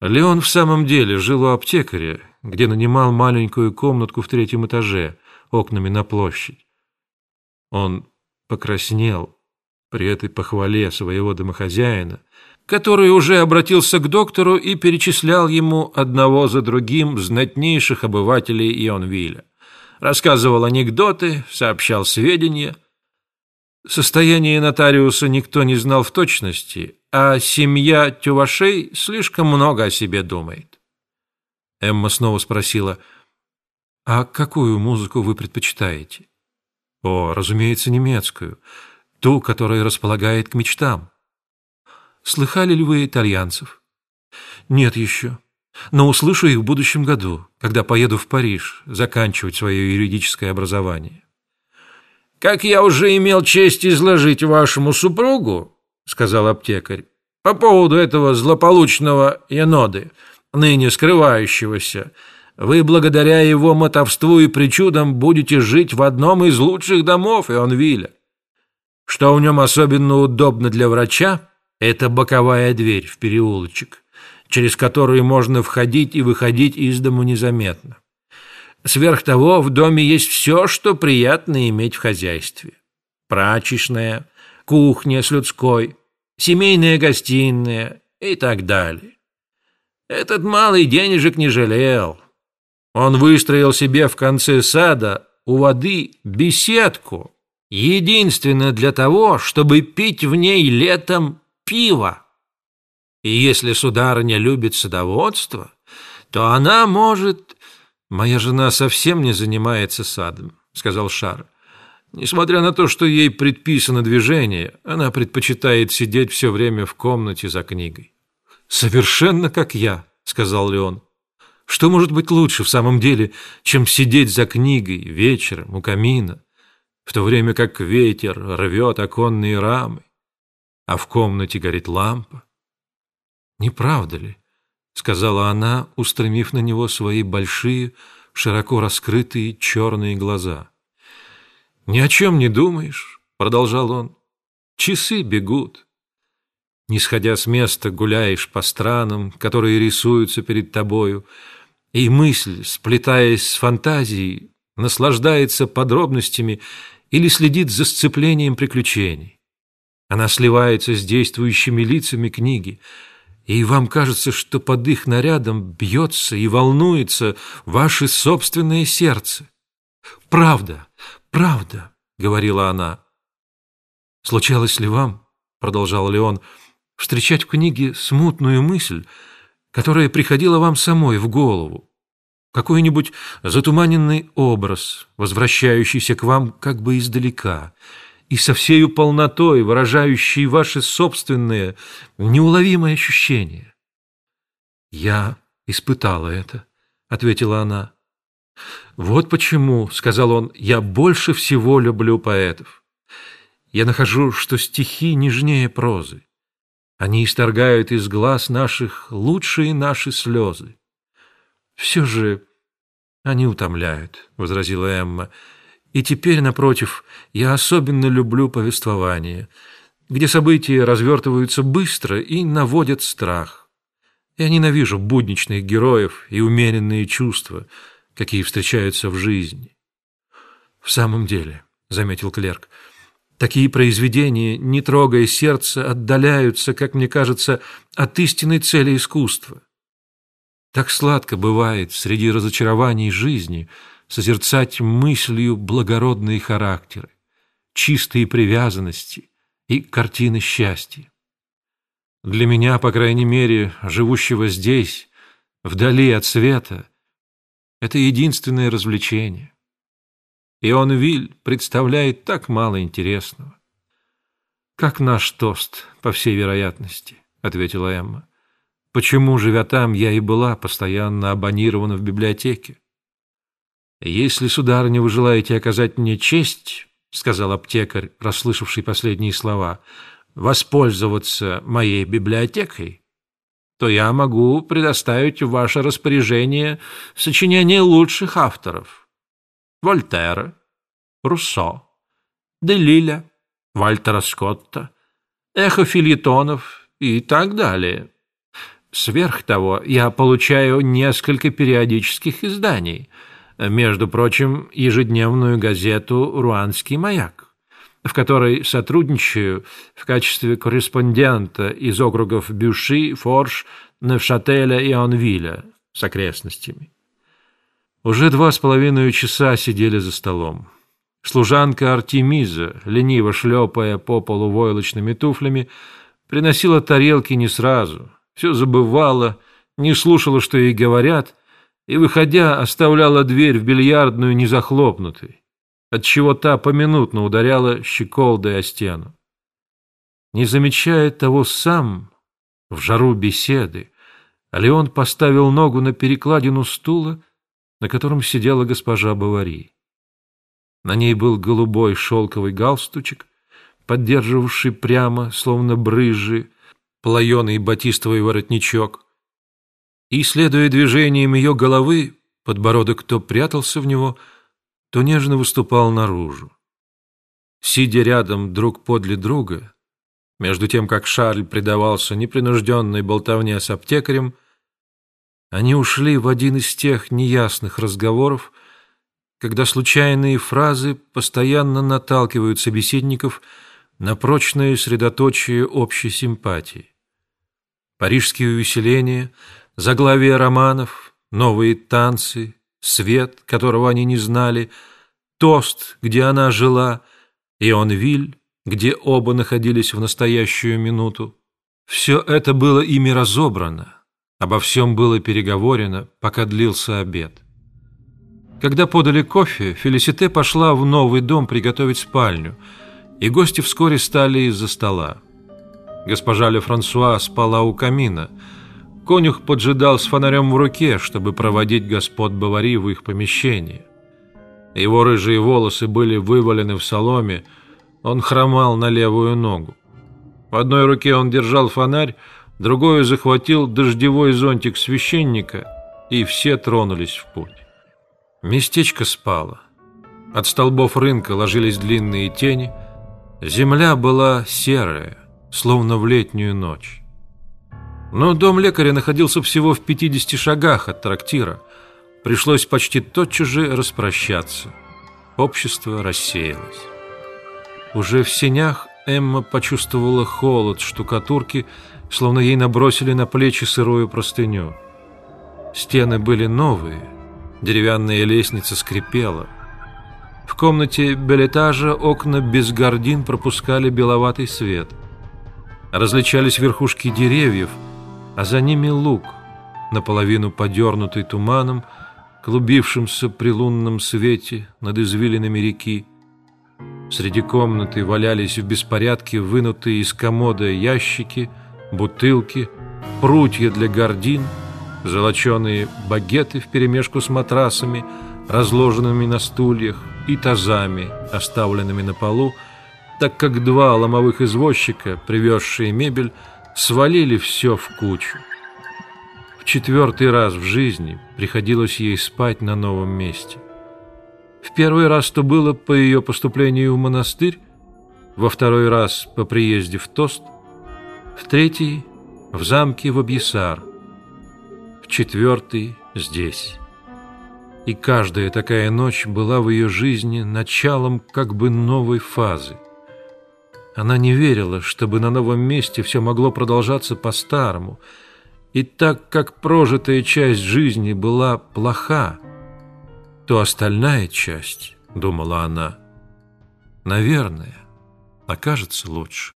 Леон в самом деле жил у аптекаря, где нанимал маленькую комнатку в третьем этаже, окнами на площадь. Он покраснел при этой похвале своего домохозяина, который уже обратился к доктору и перечислял ему одного за другим знатнейших обывателей Ионвилля. Рассказывал анекдоты, сообщал сведения. Состояние нотариуса никто не знал в точности, а семья Тювашей слишком много о себе думает. Эмма снова спросила, «А какую музыку вы предпочитаете?» «О, разумеется, немецкую, ту, которая располагает к мечтам». «Слыхали ли вы итальянцев?» «Нет еще, но услышу их в будущем году, когда поеду в Париж заканчивать свое юридическое образование». «Как я уже имел честь изложить вашему супругу, сказал аптекарь. По поводу этого злополучного еноды, ныне скрывающегося, вы благодаря его мотовству и причудам будете жить в одном из лучших домов Ионвилля. Что в нем особенно удобно для врача, это боковая дверь в переулочек, через которую можно входить и выходить из дому незаметно. Сверх того, в доме есть все, что приятно иметь в хозяйстве. Прачечная, кухня с людской, семейная гостиная и так далее. Этот малый денежек не жалел. Он выстроил себе в конце сада у воды беседку, единственно для того, чтобы пить в ней летом пиво. И если сударыня любит садоводство, то она может... «Моя жена совсем не занимается садом», — сказал Шар. Несмотря на то, что ей предписано движение, она предпочитает сидеть все время в комнате за книгой. «Совершенно как я», — сказал Леон. «Что может быть лучше в самом деле, чем сидеть за книгой вечером у камина, в то время как ветер рвет оконные рамы, а в комнате горит лампа?» «Не правда ли?» — сказала она, устремив на него свои большие, широко раскрытые черные глаза. «Ни о чем не думаешь», — продолжал он. «Часы бегут. Не сходя с места, гуляешь по странам, которые рисуются перед тобою, и мысль, сплетаясь с фантазией, наслаждается подробностями или следит за сцеплением приключений. Она сливается с действующими лицами книги, и вам кажется, что под их нарядом бьется и волнуется ваше собственное сердце. Правда, правда, говорила она. Случалось ли вам, продолжал Леон, встречать в книге смутную мысль, которая приходила вам самой в голову, какой-нибудь затуманенный образ, возвращающийся к вам как бы издалека, и со всею полнотой выражающий ваши собственные неуловимые ощущения. «Я испытала это», — ответила она. «Вот почему, — сказал он, — я больше всего люблю поэтов. Я нахожу, что стихи нежнее прозы. Они исторгают из глаз наших лучшие наши слезы. Все же они утомляют, — возразила Эмма. И теперь, напротив, я особенно люблю повествование, где события развертываются быстро и наводят страх. Я ненавижу будничных героев и умеренные чувства — какие встречаются в жизни. В самом деле, заметил клерк, такие произведения, не трогая сердце, отдаляются, как мне кажется, от истинной цели искусства. Так сладко бывает среди разочарований жизни созерцать мыслью благородные характеры, чистые привязанности и картины счастья. Для меня, по крайней мере, живущего здесь, вдали от света, это единственное развлечение. И он Виль представляет так мало интересного. «Как наш тост, по всей вероятности», — ответила Эмма. «Почему, живя там, я и была постоянно абонирована в библиотеке?» «Если, сударыня, вы желаете оказать мне честь», — сказал аптекарь, расслышавший последние слова, — «воспользоваться моей библиотекой, то я могу предоставить в ваше распоряжение сочинения лучших авторов. Вольтера, Руссо, Делиля, Вальтера Скотта, эхо филитонов и так далее. Сверх того, я получаю несколько периодических изданий, между прочим, ежедневную газету «Руанский маяк», в которой сотрудничаю в качестве корреспондента из округов Бюши, Форш, Невшателя и Онвиля с окрестностями. Уже два с половиной часа сидели за столом. Служанка Артемиза, лениво шлепая по полу войлочными туфлями, приносила тарелки не сразу, все забывала, не слушала, что ей говорят, и, выходя, оставляла дверь в бильярдную незахлопнутой, отчего та поминутно ударяла щеколдой о стену. Не замечая того сам, в жару беседы, Леон поставил ногу на перекладину стула, на котором сидела госпожа Бавари. На ней был голубой шелковый галстучек, поддерживавший прямо, словно брызжи, плаеный батистовый воротничок. И, следуя движениям ее головы, подбородок то прятался в него, то нежно выступал наружу. Сидя рядом друг подле друга, между тем, как Шарль предавался непринужденной болтовне с аптекарем, они ушли в один из тех неясных разговоров, когда случайные фразы постоянно наталкивают собеседников на прочное средоточие общей симпатии. Парижские увеселения, заглавия романов, новые танцы, свет, которого они не знали, тост, где она жила, и он Виль, где оба находились в настоящую минуту. Все это было ими разобрано, обо всем было переговорено, пока длился обед. Когда подали кофе, Фелисите пошла в новый дом приготовить спальню, и гости вскоре стали из-за стола. Госпожа Ле Франсуа спала у камина. Конюх поджидал с фонарем в руке, чтобы проводить господ Бавари в их помещение. Его рыжие волосы были вывалены в соломе, он хромал на левую ногу. В одной руке он держал фонарь, другой захватил дождевой зонтик священника, и все тронулись в путь. Местечко спало. От столбов рынка ложились длинные тени. Земля была серая, словно в летнюю ночь. Но дом лекаря находился всего в 50 шагах от трактира. Пришлось почти тотчас же распрощаться. Общество рассеялось. Уже в сенях Эмма почувствовала холод штукатурки, словно ей набросили на плечи сырую простыню. Стены были новые, деревянная лестница скрипела. В комнате белетажа окна без гордин пропускали беловатый свет. Различались верхушки деревьев, а за ними луг, наполовину подернутый туманом, клубившимся при лунном свете над извилинами реки. Среди комнаты валялись в беспорядке вынутые из комода ящики, бутылки, прутья для гордин, золоченые багеты вперемешку с матрасами, разложенными на стульях, и тазами, оставленными на полу, так как два ломовых извозчика, привезшие мебель, свалили все в кучу. В четвертый раз в жизни приходилось ей спать на новом месте. В первый раз то было по ее поступлению в монастырь, во второй раз по приезде в Тост, в третий — в замке в Абьесар, в четвертый — здесь. И каждая такая ночь была в ее жизни началом как бы новой фазы. Она не верила, чтобы на новом месте все могло продолжаться по-старому, и так как прожитая часть жизни была плоха, то остальная часть, думала она, наверное, окажется лучше.